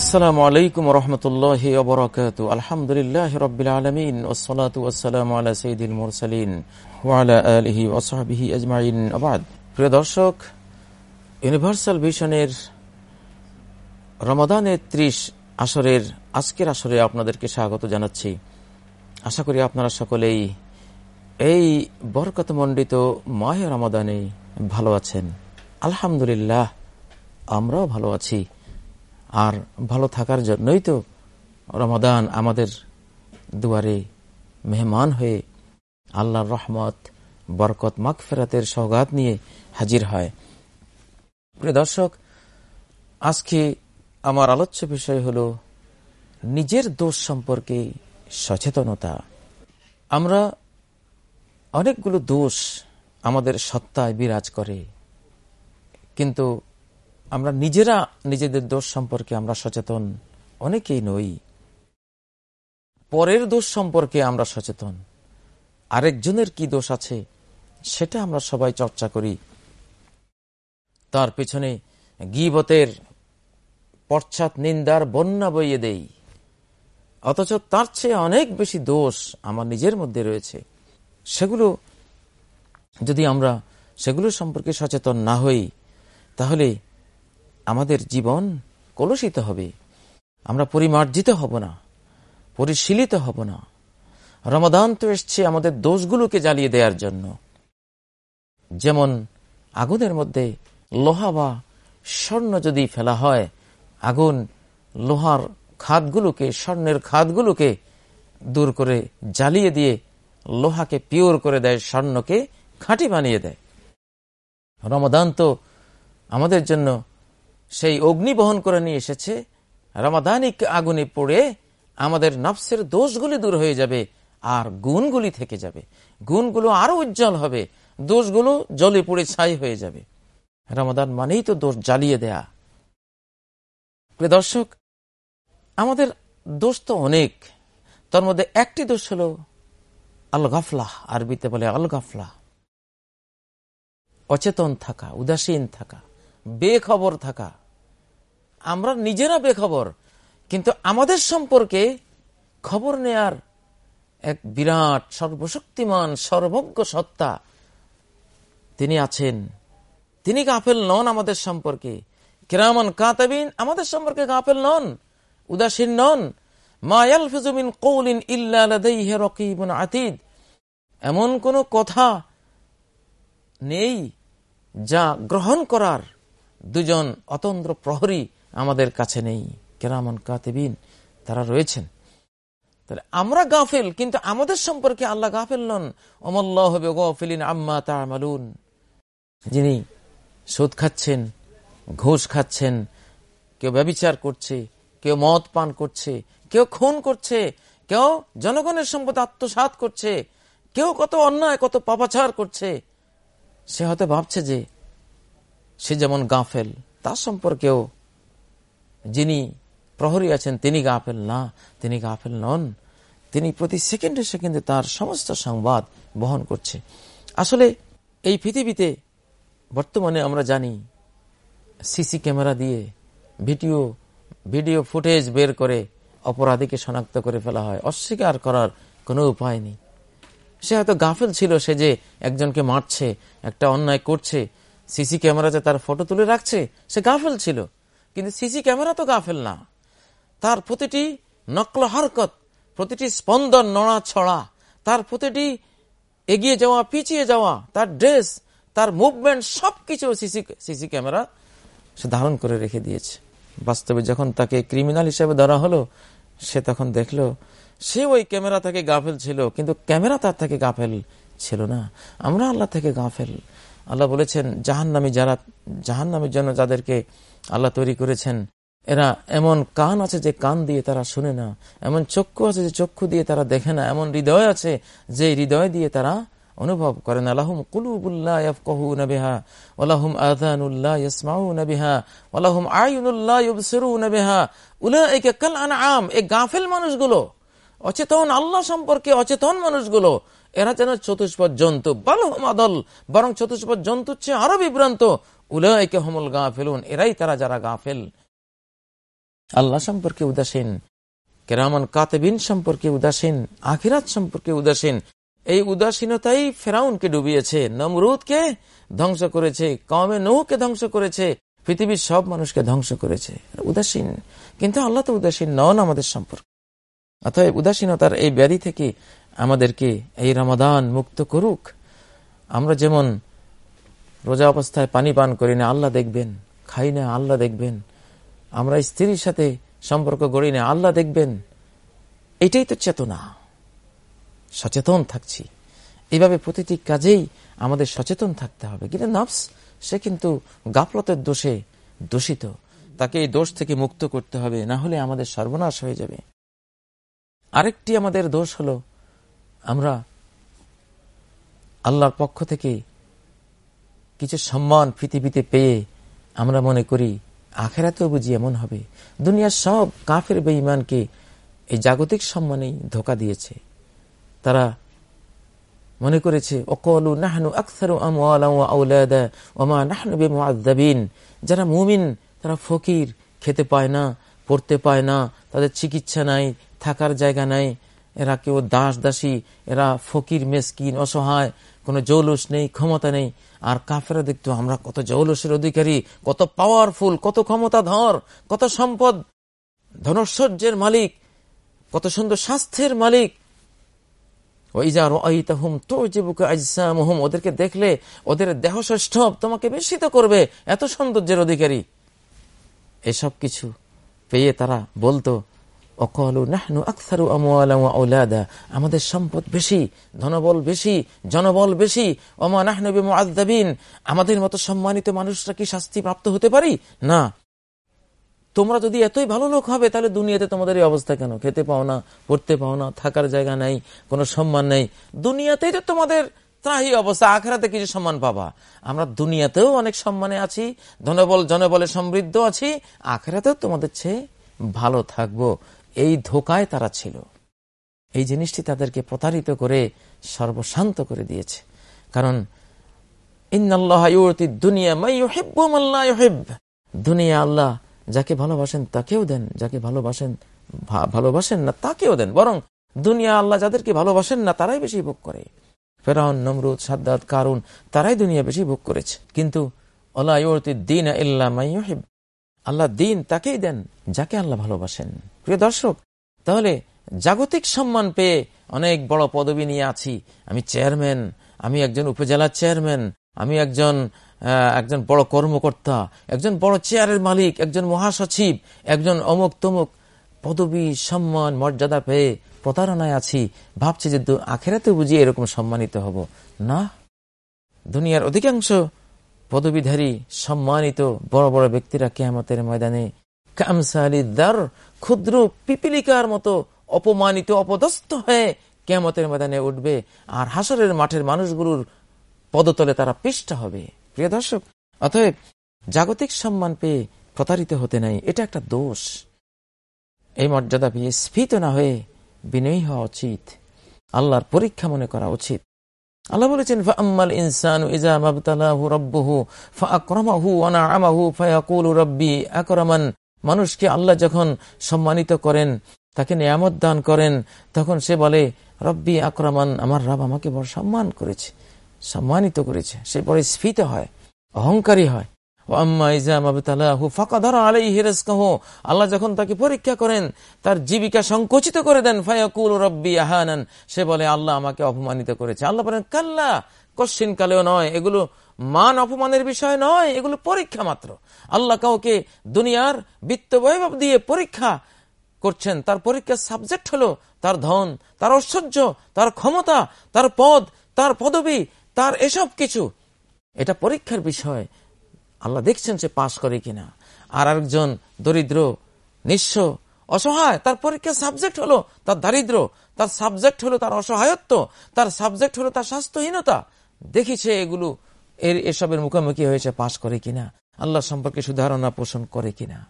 আসসালামু আলাইকুম রহমতুল্লাহ ওবরাকাত আলহামদুলিল্লাহ রবিল আলমিন ওসলাত ওসালাম আলা সঈদুল মুরসালিন ওয়ালা আলহি ওসাহাবিহি আজমাইন। আবাদ প্রিয় দর্শক, ইউনিভার্সাল ভিশনের রমাদানের ত্রিশ আসরের, আজকের আসরে আপনাদেরকে স্বাগত জানাচ্ছি। আশা করি আপনারা সকলেই এই বরকতমণ্ডিত মাহে রমাদানে ভালো আছেন। আলহামদুলিল্লাহ, আমরাও ভালো আছি। আর ভালো থাকার জন্যই তো রমাদান আমাদের দুয়ারে মেহমান হয়ে আল্লাহর রহমত, বরকত, মাগফেরাতের সৌগাত নিয়ে হাজির হয়। প্রিয় দর্শক, আজকে আমার আলোচ্য বিষয় হল নিজের দোষ সম্পর্কে সচেতনতা। আমরা অনেকগুলো দোষ আমাদের সত্তায় বিরাজ করে, কিন্তু আমরা নিজেরা নিজেদের দোষ সম্পর্কে আমরা সচেতন, অনেকেই নই। পরের দোষ সম্পর্কে আমরা সচেতন। আরেকজনের কি দোষ আছে, সেটা আমরা সবাই চর্চা করি। তার পেছনে গিবতের পশ্চাৎ নিন্দার বন্যা বইয়ে দেই। অথচ তার চেয়ে অনেক বেশি দোষ আমার নিজের মধ্যে রয়েছে। সেগুলো, যদি আমরা সেগুলো সম্পর্কে সচেতন না হই, তাহলে আমাদের জীবন কলুষিত হবে। আমরা পরিমার্জিত হব না, পরিশীলিত হব না। রমাদান তো এসছে আমাদের দোষগুলোকে জ্বালিয়ে দেওয়ার জন্য। যেমন আগুনের মধ্যে লোহা বা স্বর্ণ যদি ফেলা হয়, আগুন লোহার খাদগুলোকে, স্বর্ণের খাদগুলোকে দূর করে জ্বালিয়ে দিয়ে লোহাকে পিওর করে দেয়, স্বর্ণকে খাঁটি বানিয়ে দেয়। রমাদান তো আমাদের জন্য সেই অগ্নি বহন করে নিয়ে এসেছে। রমাদানিক আগুনে পড়ে আমাদের নফসের দোষগুলি দূর হয়ে যাবে আর গুণগুলি থেকে যাবে। গুণগুলো আরও উজ্জ্বল হবে, দোষগুলো জলে পড়ে ছাই হয়ে যাবে। রমাদান মানেই তো দোষ জ্বালিয়ে দেয়া। দর্শক, আমাদের দোষ তো অনেক। তার মধ্যে একটি দোষ হল আল গাফলাহ আরবিতে বলে আল গাফলাহ অচেতন থাকা, উদাসীন থাকা, বেখবর থাকা। আমরা নিজেরা বেখবর। কিন্তু আমাদের সম্পর্কে খবর নেয়ার এক বিরাট, সর্বশক্তিমান, সর্বজ্ঞ সত্তা তিনি আছেন। তিনি গাফেল নন আমাদের সম্পর্কে। কেরামন কাতাবিন আমাদের সম্পর্কে গাফেল নন, উদাসীন নন। মায়াল ফিজুমিন কৌলিন ইল্লাহ আতিদ। এমন কোন কথা নেই যা গ্রহণ করার দুজন অতন্ত্র প্রহরী আমাদের কাছে নেই। কেরামন কাতেবিন, তারা রয়েছেন। তাহলে আমরা গাফেল, কিন্তু আমাদের সম্পর্কে আল্লাহ গাফেল নন। অমল্লাহ গফিলিন আম্মা তামালুন। যিনি সুদ খাচ্ছেন, ঘুষ খাচ্ছেন, কেউ ব্যবিচার করছে, কেউ মদ পান করছে, কেউ খুন করছে, কেউ জনগণের সম্পদ আত্মসাত করছে, কেউ কত অন্যায়, কত পাপাচার করছে। সে হয়তো ভাবছে যে সে যেমন গাফেল, তার সম্পর্কেও যিনি প্রহরী আছেন, তিনি গাফেল না, তিনি গাফেল নন। তিনি প্রতি সেকেন্ডে সেকেন্ডে তার সমস্ত সংবাদ বহন করছে। আসলে এই পৃথিবীতে বর্তমানে আমরা জানি, সিসি ক্যামেরা দিয়ে ভিডিও ভিডিও ফুটেজ বের করে অপরাধীকে শনাক্ত করে ফেলা হয়। অস্বীকার করার কোনো উপায় নেই। সে হয়তো গাফেল ছিল, সে যে একজনকে মারছে, একটা অন্যায় করছে, সিসি ক্যামেরাতে তার ফটো তুলে রাখছে, সে গাফেল ছিল। কিন্তু সিসি ক্যামেরা তো গাফেল না। তার প্রতিটি নকল হরকত, প্রতিটি স্পন্দন নড়া ছড়া, তার প্রতিটি এগিয়ে যাওয়া, পিছিয়ে যাওয়া, তার ড্রেস, তার মুভমেন্ট, সবকিছু সিসি সিসি ক্যামেরা সে ধারণ করে রেখে দিয়েছে। বাস্তবে যখন তাকে ক্রিমিনাল হিসেবে ধরা হলো, সে তখন দেখল, সে ওই ক্যামেরা থেকে গাফেল ছিল, কিন্তু ক্যামেরা তার থেকে গাফেল ছিল না। আমরা আল্লাহ থেকে গাফেল। আল্লাহ বলেছেন, জাহান্নামী যারা, জাহান্নামের জন্য যাদেরকে আল্লাহ তৈরি করেছেন, এরা এমন কান আছে যে কান দিয়ে তারা শুনে না, এমন চক্ষু আছে যে চক্ষু দিয়ে তারা দেখে না, এমন হৃদয় আছে যে হৃদয় দিয়ে তারা অনুভব করেন আল্লাহম কুলুবুল্লাহ নবেহা ওলাহুম আদানুল্লাহ ইসমাউ নবিহা ওলাহুম আইনুল্লাহ ইবসিরু নবেহা উলা একে কাল আম এ গাফেল মানুষগুলো, অচেতন আল্লাহ সম্পর্কে অচেতন মানুষগুলো এরা যেন চতুষ্পদ জন্তু। বালহম আদল বরং চতুষ্পদ জন্তু চেয়ে আরও বিভ্রান্ত। উলয়কে হমুল গা ফেলুন এরাই তারা যারা গা ফেল আল্লাহ সম্পর্কে উদাসীন, কেরামান কাতেবিন সম্পর্কে উদাসীন, আখিরাত সম্পর্কে উদাসীন। এই উদাসীনতাই ফেরাউনকে ডুবিয়েছে, নমরুদকে ধ্বংস করেছে কমে নৌকে ধ্বংস করেছে, পৃথিবীর সব মানুষকে ধ্বংস করেছে। উদাসীন, কিন্তু আল্লাহ তো উদাসীন নন আমাদের সম্পর্ক। অতএব উদাসীনতার এই ব্যাধি থেকে আমাদেরকে এই রমাদান মুক্ত করুক। আমরা যেমন রোজা অবস্থায় পানি পান করি না, আল্লাহ দেখবেন, খাই না, আল্লাহ দেখবেন। আমরা স্ত্রীর সাথে সম্পর্ক গড়ি না, আল্লাহ দেখবেন। এটাই তো চেতনা। সচেতন থাকছি। এভাবে প্রতিটি কাজেই আমাদের সচেতন থাকতে হবে। কিন্তু নফস, সে কিন্তু গাফলতের দোষে দূষিত। তাকে এই দোষ থেকে মুক্ত করতে হবে, না হলে আমাদের সর্বনাশ হয়ে যাবে। আরেকটি আমাদের দোষ হলো আমরা আল্লাহর পক্ষ থেকে কিছু সম্মান পৃথিবীতে পেয়ে আমরা মনে করি আখেরাতেও বুঝি এমন হবে। দুনিয়ার সব কাফের বেঈমানকে এই জাগতিক সম্মানেই ধোকা দিয়েছে। তারা মনে করেছে অকলু নাহানু আকসারু আমা যারা মুমিন, তারা ফকির, খেতে পায় না, পড়তে পায় না, তাদের চিকিৎসা নাই, থাকার জায়গা নাই। এরা কেউ দাস দাসী এরা ফকির, মেসকিন, অসহায়, কোনো জৌলুস নেই, ক্ষমতা নেই। আর কাফেরা দেখতো, আমরা কত জৌলসের অধিকারী, কত পাওয়ারফুল কত ক্ষমতা ধর কত সম্পদ ধনশ্বর্যের মালিক, কত সুন্দর স্বাস্থ্যের মালিক। ওদেরকে দেখলে ওদের দেহ সষ্টভ তোমাকে বিস্মিত করবে, এত সৌন্দর্যের অধিকারী। এসব কিছু পেয়ে তারা বলতো নাহনু আমাদের সম্পদ বেশি, ধনবল বেশি, জনবল বেশি। অমা নাহনবী মুআদ্দাবিন আমাদের মতো সম্মানিত মানুষরা কি শাস্তি প্রাপ্ত হতে পারি? না। তোমরা যদি এতই ভালো লোক হবে, তাহলে দুনিয়াতে তোমাদের এই অবস্থা কেন? খেতে পাও না, পড়তে পাও না, থাকার জায়গা নাই, কোনো সম্মান নেই। দুনিয়াতেই তো তোমাদের ত্রাহি অবস্থা, আখেরাতে কিছু সম্মান পাবা। আমরা দুনিয়াতেও অনেক সম্মানে আছি, ধনবল, জনবলে সমৃদ্ধ আছি, আখেরাতেও তোমাদের চেয়ে ভালো থাকব। এই ধোকায় তারা ছিল। এই জিনিসটি তাদেরকে প্রতারিত করে সর্বশান্ত করে দিয়েছে। কারণ দুনিয়া আল্লাহ যাকে ভালোবাসেন তাকেও দেন, যাকে ভালোবাসেন ভালোবাসেন না তাকেও দেন। বরং দুনিয়া আল্লাহ যাদেরকে ভালোবাসেন না, তারাই বেশি ভোগ করে। ফেরাউন, নমরুদ সাদ্দাত কারুন, তারাই দুনিয়া বেশি ভোগ করেছে। কিন্তু দিন আল্লাহ দিন তাকেই দেন যাকে আল্লাহ ভালোবাসেন। প্রিয় দর্শক, তাহলে জাগতিক সম্মান পেয়ে অনেক বড় পদবি নিয়ে আছি। আমি চেয়ারম্যান, আমি একজন উপজেলার চেয়ারম্যান, আমি একজন একজন বড় কর্মকর্তা, একজন বড় চেয়ারের মালিক, একজন মহাসচিব, একজন অমুক তমুক। পদবি, সম্মান, মর্যাদা পেয়ে প্রতারণায় আছি। ভাবছি যে আখেরাতে বুঝিয়ে এরকম সম্মানিত হব। না, দুনিয়ার অধিকাংশ পদবিধারী সম্মানিত বড় বড় ব্যক্তিরা কেয়ামতের ময়দানে কামসালিদার ক্ষুদ্র পিপিলিকার মতো অপমানিত, অপদস্থ হয়ে কেমতের ময়দানে উঠবে আর হাসরের মাঠের মানুষগুলোর পদতলে তারা পৃষ্ঠ হবে। প্রিয় দর্শক, অতএব জাগতিক সম্মান পেয়ে প্রতারিত হতে নাই, এটা একটা দোষ। এই মর্যাদা পেয়ে স্ফীত না হয়ে বিনয়ী হওয়া উচিত। আল্লাহর পরীক্ষা মনে করা উচিত। আল্লাহ বলেছেন ফাম্মাল ইনসানু ইজা মাবতালাহু রাব্বুহু ফাআকরামাহু ওয়া নাআমাহু ফায়াকুলু রাব্বি আকরামান. মানুষকে আল্লাহ যখন সম্মানিত করেন, তাকে নিয়ামত দান করেন, তখন সে বলে, রব্বি আকরামান, আমার রব আমাকে বড় সম্মান করেছে, সম্মানিত করেছে। সে বড় স্ফীত হয়, অহংকারী হয়। আল্লাহ যখন তাকে পরীক্ষা করেন, তার জীবিকা সংকুচিত করে দেন, ফায়াকুল রব্বি আহানান। সে বলে, আল্লাহ আমাকে অপমানিত করেছে। আল্লাহ বলেন, কাল্লা, কশ্চিন কালেও নয়। এগুলো মান অপমানের বিষয় নয়, এগুলো পরীক্ষা মাত্র। আল্লাহ কাউকে দুনিয়ার বিত্ত বৈভব দিয়ে পরীক্ষা করছেন। তার পরীক্ষার সাবজেক্ট হলো তার ধন, তার ঐশ্বর্য, তার ক্ষমতা, তার পদ, তার পদবি, তার এসব কিছু। এটা পরীক্ষার বিষয়। আল্লাহ দেখছেন সে পাশ করে কিনা। আর আরেকজন দরিদ্র, নিঃস্ব, অসহায়, তার পরীক্ষার সাবজেক্ট হলো তার দারিদ্র, তার সাবজেক্ট হলো তার অসহায়ত্ব, তার সাবজেক্ট হলো তার স্বাস্থ্যহীনতা। দেখিছে এগুলো, এর এসবের মুখোমুখি হয়েছে পাশ করে কিনা, আল্লাহ সম্পর্কে সুধারণা পোষণ করে কিনা।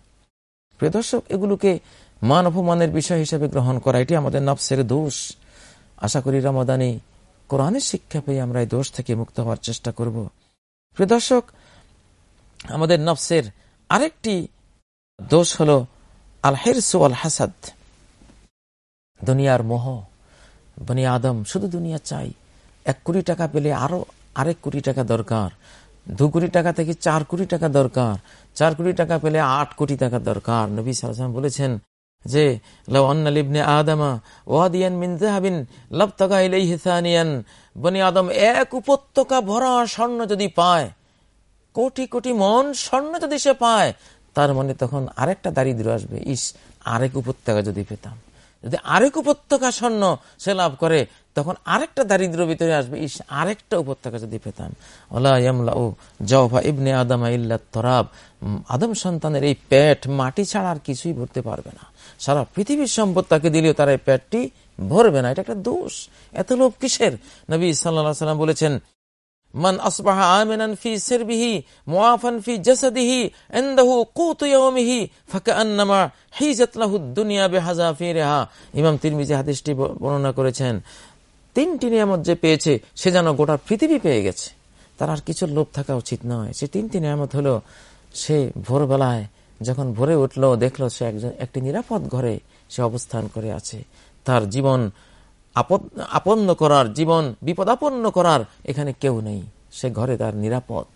প্রিয় দর্শক, এগুলোকে মান অপমানের বিষয় হিসেবে গ্রহণ করা, এটি আমাদের নফসের দোষ। আশা করি রমাদানি কোরআনের শিক্ষা পেয়ে আমরা এই দোষ থেকে মুক্ত হওয়ার চেষ্টা করব। প্রিয় দর্শক আমাদের নফসের আরেকটি দোষ হল আল হেরসু আল হাসাদ দুনিয়ার মোহ, বনি আদম, শুধু দুনিয়া চাই। এক কোটি টাকা পেলে আরও আরেক কোটি টাকা দরকার। দু কোটি টাকা থেকে চার কোটি টাকা দরকার। চার কোটি টাকা পেলে আট কোটি টাকা দরকার। নবী সালাম বলেছেন যে লিবনে আদামা ওয়াদিয়ান মিন জাহাবিন লাবতাগা ইলাইহি সানিয়ান। বনি আদম এক উপত্যকা ভরা স্বর্ণ যদি পায় কোটি কোটি মন স্বর্ণ যদি সে পায়, তার মনে তখন আরেকটা দারিদ্র আসবে। ইস, আরেক উপত্যকা যদি পেতাম। যদি আরেক উপত্যকা স্বর্ণ সে লাভ করে, তখন আরেকটা দারিদ্র ভিতরে আসবে। ইস, আরেকটা উপত্যকা যদি পেতাম। ও জওফা ইবনে আদম ইল্লা তরাব আদম সন্তানের এই পেট মাটি ছাড়া আর কিছুই ভরতে পারবে না। সারা পৃথিবীর সম্পদ তাকে দিলেও তার এই পেটটি ভরবে না। এটা একটা দোষ। এত লোক কিসের? নবী সাল্লা সাল্লাম বলেছেন মান আসবাহা আমিনান ফি সিরবিহি, মুআফান ফি জাসাদিহি, ইনদাহু কুতু ইয়াওমিহি ফাকান্নামা হিজাত লাহু দুনিয়া বিহাযাফিরিহা ইমাম তিরমিজি হাদিসটি বর্ণনা করেছেন, তিনটি নিয়ামত যে পেয়েছে, সে যেন গোটা পৃথিবী পেয়ে গেছে। তার আর কিছু লোভ থাকা উচিত নয়। সে তিনটি নিয়ামত হলো, সে ভোরবেলায় যখন ভোরে উঠল, দেখল সে একজন, একটি নিরাপদ ঘরে সে অবস্থান করে আছে। তার জীবন আপন্ন করার জীবন, বিপদাপন্ন করার এখানে কেউ নেই। সে ঘরে তার নিরাপদ।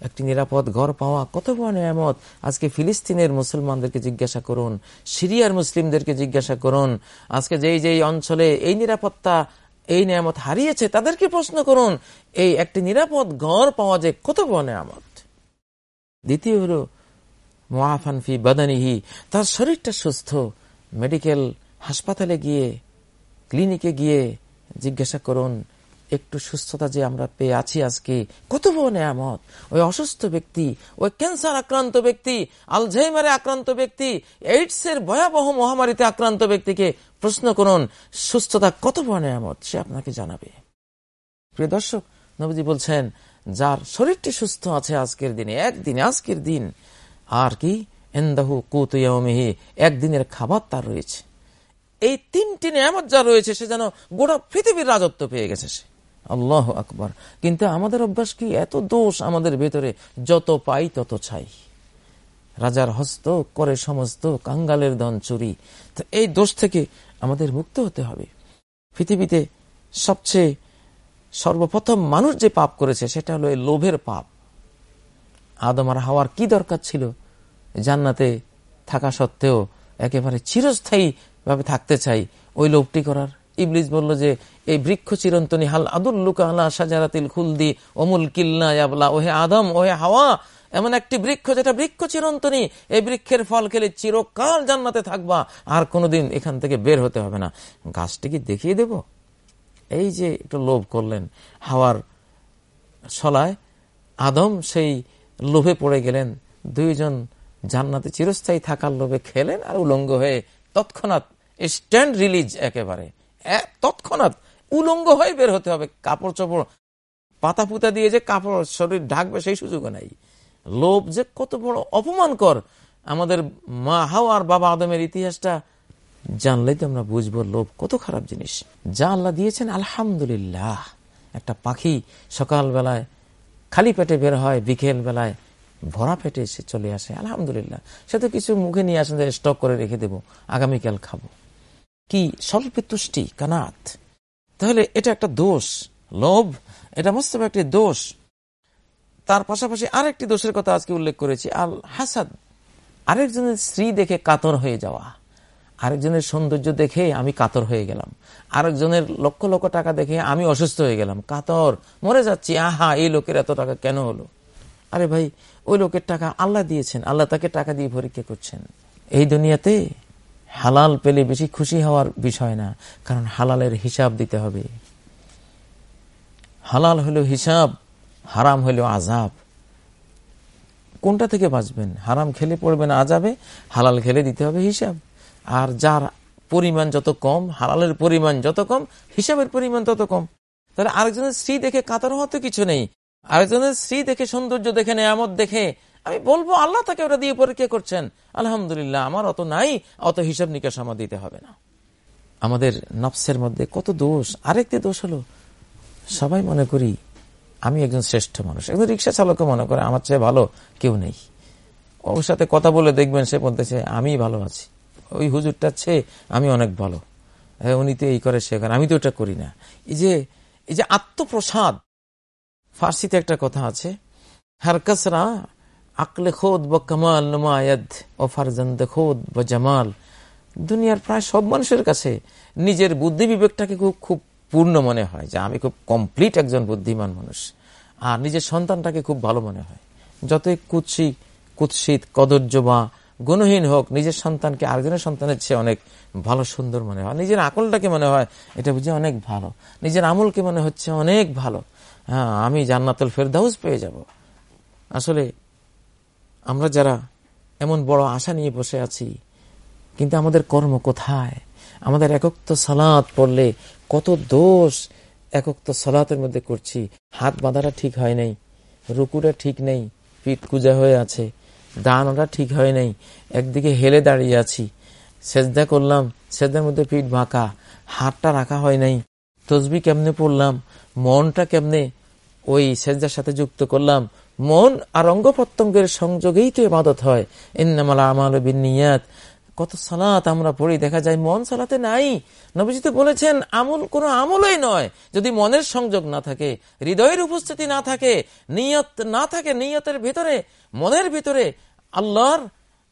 একটি নিরাপদ ঘর পাওয়া কত বড় নিয়ামত। আজকে ফিলিস্তিনের মুসলমানদেরকে জিজ্ঞাসা করুন, সিরিয়ার মুসলিমদেরকে জিজ্ঞাসা করুন, আজকে যেই যেই অঞ্চলে এই নিরাপত্তা, এই নিয়ামত হারিয়েছে, তাদেরকে প্রশ্ন করুন, এই একটি নিরাপদ ঘর পাওয়া যে কত বড় নিয়ামত। দ্বিতীয় হল মোয়াফানফি বাদানিহি, তার শরীরটা সুস্থ, মেডিকেল হাসপাতালে গিয়ে ক্লিনিকে গিয়ে জিজ্ঞাসা করুন, একটু সুস্থতা যে আমরা পেয়ে আছি আজকে, কত বড় নেয়ামত? ওই অসুস্থ ব্যক্তি, ওই ক্যান্সার আক্রান্ত ব্যক্তি, আলঝাইমারে আক্রান্ত ব্যক্তি এইডস এর ভয়াবহ মহামারীতে আক্রান্ত ব্যক্তিকে প্রশ্ন করুন, সুস্থতা কত বড় নেয়ামত? সে আপনাকে জানাবে। প্রিয় দর্শক, নবীজি বলছেন, যার শরীরটি সুস্থ আছে আজকের দিনে, একদিনে আজকের দিন, আর কি? এন্দাহু কুতুয়ামেহি একদিনের খাবার তার রয়েছে। এই তিনটি নিয়ামত যা রয়েছে, সে যেন গোটা পৃথিবীর রাজত্ব পেয়ে গেছে সে। আল্লাহ আকবর। কিন্তু আমাদের অভ্যাস কি? এত দোষ আমাদের ভেতরে, যত পাই তত চাই রাজার হস্ত করে সমস্ত কাঙ্গালের দন চুরি। এই দোষ থেকে আমাদের মুক্ত হতে হবে। পৃথিবীতে সবচেয়ে সর্বপ্রথম মানুষ যে পাপ করেছে, সেটা হলো এই লোভের পাপ। আদম আর হাওয়ার কি দরকার ছিল? জান্নাতে থাকা সত্ত্বেও একেবারে চিরস্থায়ী ভাবে থাকতে চাই। ওই লোভটি করার। ইবলিস বলল যে, এই বৃক্ষ চিরন্তনী, হাল আদুল্লুকা আল্লাহ সাজারাতিল খুলদি, অমুল কিল্লা ইয়াবলা, ওহে আদম, ওহে হাওয়া, এমন একটি বৃক্ষ যেটা বৃক্ষ চিরন্তনী, এই বৃক্ষের ফল খেলে চিরকাল জান্নাতে থাকবা, আর কোনোদিন এখান থেকে বের হতে হবে না। গাছটি কি দেখিয়ে দেব? এই যে একটু লোভ করলেন হাওয়ার সলায় আদম সেই লোভে পড়ে গেলেন। দুইজন জান্নাতে চিরস্থায়ী থাকার লোভে খেলেন আর উলঙ্গ হয়ে তৎক্ষণাৎ স্ট্যান্ড রিলিজ একেবারে। তৎক্ষণাৎ উলঙ্গ হয়ে বের হতে হবে। কাপড় চোপড় পাতা পুতা দিয়ে যে কাপড় শরীর ঢাকবে সেই সুযোগও নাই। লোভ যে কত বড় অপমানকর। আমাদের মা হাও আর বাবা আদমের ইতিহাসটা জানলেই তো আমরা বুঝব লোভ কত খারাপ জিনিস। যা আল্লাহ দিয়েছেন, আলহামদুলিল্লাহ। একটা পাখি সকালবেলায় খালি পেটে বের হয় বিকেল বেলায় ভরা পেটে এসে চলে আসে, আলহামদুলিল্লাহ। সে তো কিছু মুখে নিয়ে আসেন স্টক করে রেখে দেবো, আগামীকাল খাব। কি স্বল্পে তুষ্টি, কানাত? তাহলে এটা একটা দোষ। লোভ, এটা মস্তব একটি দোষ। তার পাশাপাশি আরেকটি দোষের কথা আজকে উল্লেখ করেছি আল হাসাদ আরেকজনের স্ত্রী দেখে কাতর হয়ে যাওয়া। আরেকজনের সৌন্দর্য দেখে আমি কাতর হয়ে গেলাম। আরেকজনের লক্ষ লক্ষ টাকা দেখে আমি অসুস্থ হয়ে গেলাম। কাতর, মরে যাচ্ছি, আহা, এই লোকের এত টাকা কেন হলো? আরে ভাই, ওই লোকের টাকা আল্লাহ দিয়েছেন। আল্লাহ তাকে টাকা দিয়ে পরীক্ষা করছেন। এই দুনিয়াতে হালাল পেলে বেশি খুশি হওয়ার বিষয় না, কারণ হালালের হিসাব দিতে হবে। হালাল হলো হিসাব, হারাম হলো আজাব কোনটা থেকে বাঁচবেন? হারাম খেলে পড়বেন আজাবে হালাল খেলে দিতে হবে হিসাব। আর যার পরিমাণ যত কম, হালালের পরিমাণ যত কম, হিসাবের পরিমাণ তত কম। তাহলে আরেকজনের স্ত্রী দেখে কাতার হওয়া তো কিছু নেই। আরেকজনের স্ত্রী দেখে সৌন্দর্য দেখে, নেয়ামত দেখে আমি বলব আল্লাহ তাকে ওটা দিয়ে পরীক্ষা করছেন। আলহামদুলিল্লাহ আমার অত নাই অত হিসাব নিকাশ আমার দিতে হবে না। আমাদের নফসের মধ্যে কত দোষ আরেকটি দোষ হলো সবাই মনে করি আমি একজন শ্রেষ্ঠ মানুষ। একজন রিক্সা চালকও মনে করে আমার চেয়ে ভালো কেউ নেই। ওর সাথে কথা বলে দেখবেন সে বলতেছে আমি ভালো আছি। ওই হুজুরটার চেয়ে আমি অনেক ভালো। হ্যাঁ, উনি তো এই করে সে করে আমি তো ওটা করি না। এই যে এই যে আত্মপ্রসাদ ফার্সিতে একটা কথা আছে হারকাসরা আকলে খোদ বা কামাল, নুমায়দ ও ফারজান্দ খোদ বা জামাল। দুনিয়ার প্রায় সব মানুষের কাছে নিজের বুদ্ধি বিবেকটাকে খুব খুব পূর্ণ মনে হয় যে আমি খুব কমপ্লিট একজন বুদ্ধিমান মানুষ। আর নিজের সন্তানটাকে খুব ভালো মনে হয়। যতই কুৎসি, কুৎসিত কদর্য বা গুণহীন হোক, নিজের সন্তানকে আরেকজনের সন্তানের চেয়ে অনেক ভালো, সুন্দর মনে হয়। নিজের আকলটাকে মনে হয় এটা বুঝে অনেক ভালো। নিজের আমলকে মনে হচ্ছে অনেক ভালো। হ্যাঁ আমি জান্নাতুল ফেরদাউস পেয়ে যাব। আসলে আমরা যারা এমন বড় আশা নিয়ে বসে আছি, কিন্তু আমাদের কর্ম কোথায়? আমাদের একক্ত সালাদ পড়লে কত দোষ একক্ত সালাতের মধ্যে করছি। হাত বাঁধাটা ঠিক হয় নাই, রুকুটা ঠিক নেই, পিঠ কুজা হয়ে আছে দানাটা ঠিক হয় নাই, একদিকে হেলে দাঁড়িয়ে আছি। সেজদা করলাম, সেজদার মধ্যে পিঠ বাঁকা, হাতটা রাখা হয় নাই, তসবি কেমনে পড়লাম, মনটা কেমনে? ওই সেজদার সাথে যুক্ত করলাম মন আর অঙ্গ প্রত্যঙ্গের সংযোগেই তো ইবাদত হয়। ইন্নামাল আমাল বিনিয়াত কত সালাত আমরা পড়ি, দেখা যায় মন সালাতে নাই। নবীজি তো বলেছেন, আমল কোনো আমলই নয়। যদি মনের সংযোগ না থাকে, হৃদয়ের উপস্থিতি না থাকে, নিয়ত না থাকে নিয়তের ভিতরে, মনের ভিতরে আল্লাহর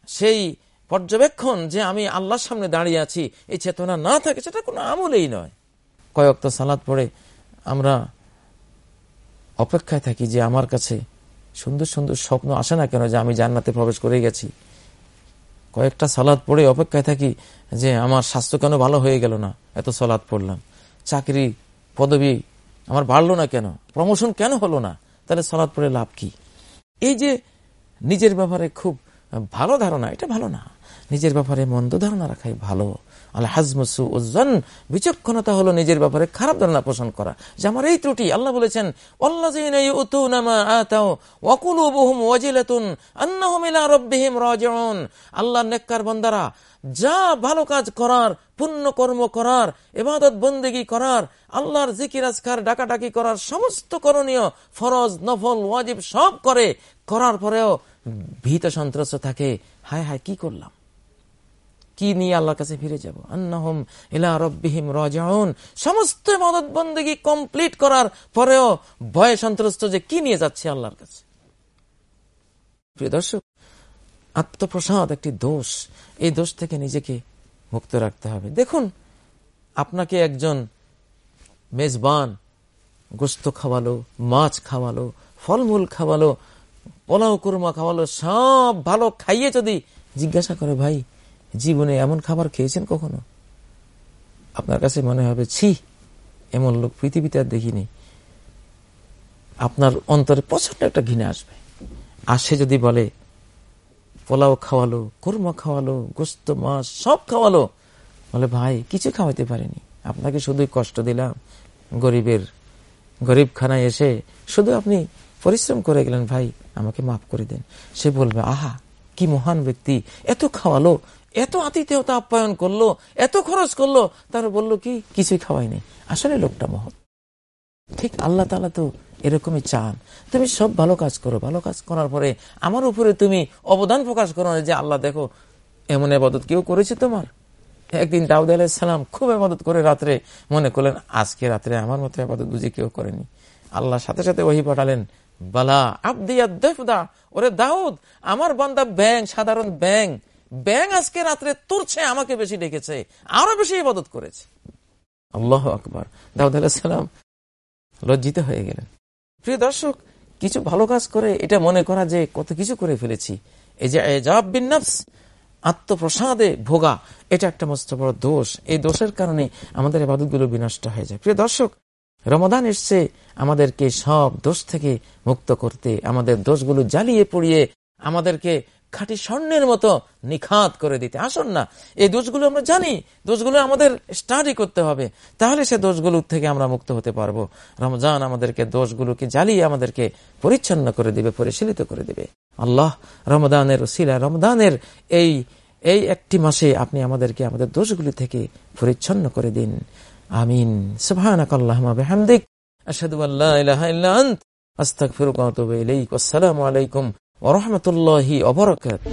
সেই পর্যবেক্ষণ যে আমি আল্লাহর সামনে দাঁড়িয়ে আছি, এই চেতনা না থাকে, সেটা কোনো আমলেই নয়। কয়েক তো সালাদ পড়ে আমরা অপেক্ষায় থাকি যে আমার কাছে সুন্দর সুন্দর স্বপ্ন আসে না কেন যে আমি জান্নাতে প্রবেশ করে গেছি? কয়েকটা সালাদ পড়ে অপেক্ষায় থাকি যে আমার স্বাস্থ্য কেন ভালো হয়ে গেল না? এত সালাদ পড়লাম। চাকরি, পদবি আমার বাড়লো না কেন? প্রমোশন কেন হলো না? তাহলে সালাদ পড়ে লাভ কি? এই যে নিজের ব্যাপারে খুব ভালো ধারণা, এটা ভালো না। নিজের ব্যাপারে মন্দ ধারণা রাখাই ভালো। আল্লাহ হাজমসু ওজন বিচক্ষণতা হলো নিজের ব্যাপারে খারাপ ধারণা পোষণ করা। যে আমার এই ত্রুটি, আল্লাহ বলেছেন আল্লাহ নেককার বন্দারা, যা ভালো কাজ করার, পুণ্য কর্ম করার এবাদত বন্দেগি করার, আল্লাহর জিকির আজকার, ডাকাডাকি করার সমস্ত করণীয়, ফরজ, নফল, ওয়াজিব সব করে, করার পরেও ভীত সন্ত্রস্ত থাকে। হায় হায়, কি করলাম? কি নিয়ে আল্লাহর কাছে ফিরে যাব? আন্নাহম ইলা রব্বিহিম রাজাউন। সমস্ত মদত বন্দেগি কমপ্লিট করার পরেও ভয়ে সন্ত্রস্ত যে কি নিয়ে যাচ্ছে আল্লাহর কাছে? প্রিয় দর্শক, আত্মপ্রসাদ একটি দোষ। এই দোষ থেকে নিজেকে মুক্ত রাখতে হবে। দেখুন, আপনাকে একজন মেজবান গোস্ত খাওয়ালো, মাছ খাওয়ালো, ফলমূল খাওয়ালো, পোলাও, কুরমা খাওয়ালো, সব ভালো খাইয়ে যদি জিজ্ঞাসা করে, ভাই জীবনে এমন খাবার খেয়েছেন কখনো? আপনার কাছে মনে হবে, ছি, এমন লোক পৃথিবীতে আর দেখিনি। আপনার অন্তরে প্রচণ্ড একটা ঘৃণা আসবে। আর সে যদি বলে, পোলাও খাওয়ালো, কুরমা খাওয়ালো, গোস্ত, মাছ, সব খাওয়ালো, বলে, ভাই, কিছু খাওয়াইতে পারেনি। আপনাকে শুধুই কষ্ট দিলাম। গরিবের গরিব খানায় এসে শুধু আপনি পরিশ্রম করে গেলেন। ভাই, আমাকে মাফ করে দেন। সে বলবে, আহা, কি মহান ব্যক্তি। এত খাওয়ালো এত আতিথেয়তা আপ্যায়ন করল, এত খরচ করল, তার বলল কি, কিছুই খাওয়াইনি আসলে লোকটা মহৎ। ঠিক আল্লাহ তালা তো এরকমই চান। তুমি সব ভালো কাজ করো। ভালো কাজ করার পরে আমার উপরে তুমি অবদান প্রকাশ করো যে আল্লাহ দেখো, এমন এবাদত কেউ করেছে তোমার? একদিন দাউদ আলাহিসাল্লাম খুব আবাদত করে রাত্রে মনে করলেন, আজকে রাত্রে আমার মতো আবাদত বুঝে কেউ করেনি। আল্লাহ সাথে সাথে ওহি পাঠালেন, বালা আবদিয়া ওরে দাউদ, আমার বান্দা ব্যাং সাধারণ ব্যাং ব্যাং আজকে রাত্রে তুরছে, আমাকে বেশি ডেকেছে। আরও বেশি ইবাদত করেছে। আল্লাহ আকবর। দাউদ আলাহিসাল্লাম লজ্জিত হয়ে গেলেন। প্রিয় দর্শক, কিছু ভালো কাজ করে এটা মনে করা যে কত কিছু করে ফেলেছি। এই যে এজাব বিন্নাফস আত্মপ্রসাদে ভোগা, এটা একটা মস্ত বড় দোষ। এই দোষের কারণে আমাদের এবাদতগুলো বিনষ্ট হয়ে যায়। প্রিয় দর্শক, রমদান এসছে, আমাদেরকে সব দোষ থেকে মুক্ত করতে, আমাদের দোষগুলো জ্বালিয়ে পড়িয়ে আমাদেরকে খাঁটি স্বর্ণের মতো নিখাত করে দিতে। আসুন না, এই দোষগুলো আমরা জানি, দোষগুলো আমাদের স্টাডি করতে হবে। তাহলে সে দোষগুলো থেকে আমরা মুক্ত হতে পারব। রমজান আমাদেরকে দোষগুলোকে জ্বালিয়ে আমাদেরকে পরিচ্ছন্ন করে দিবে, পরিশীলিত করে দিবে। আল্লাহ রমদানের শিলা রমদানের এই এই একটি মাসে আপনি আমাদেরকে আমাদের দোষগুলি থেকে পরিচ্ছন্ন করে দিন। আমিন। সুবাহিক আস্তাক ফিরুক আসসালামু আলাইকুম ورحمة الله وبركاته.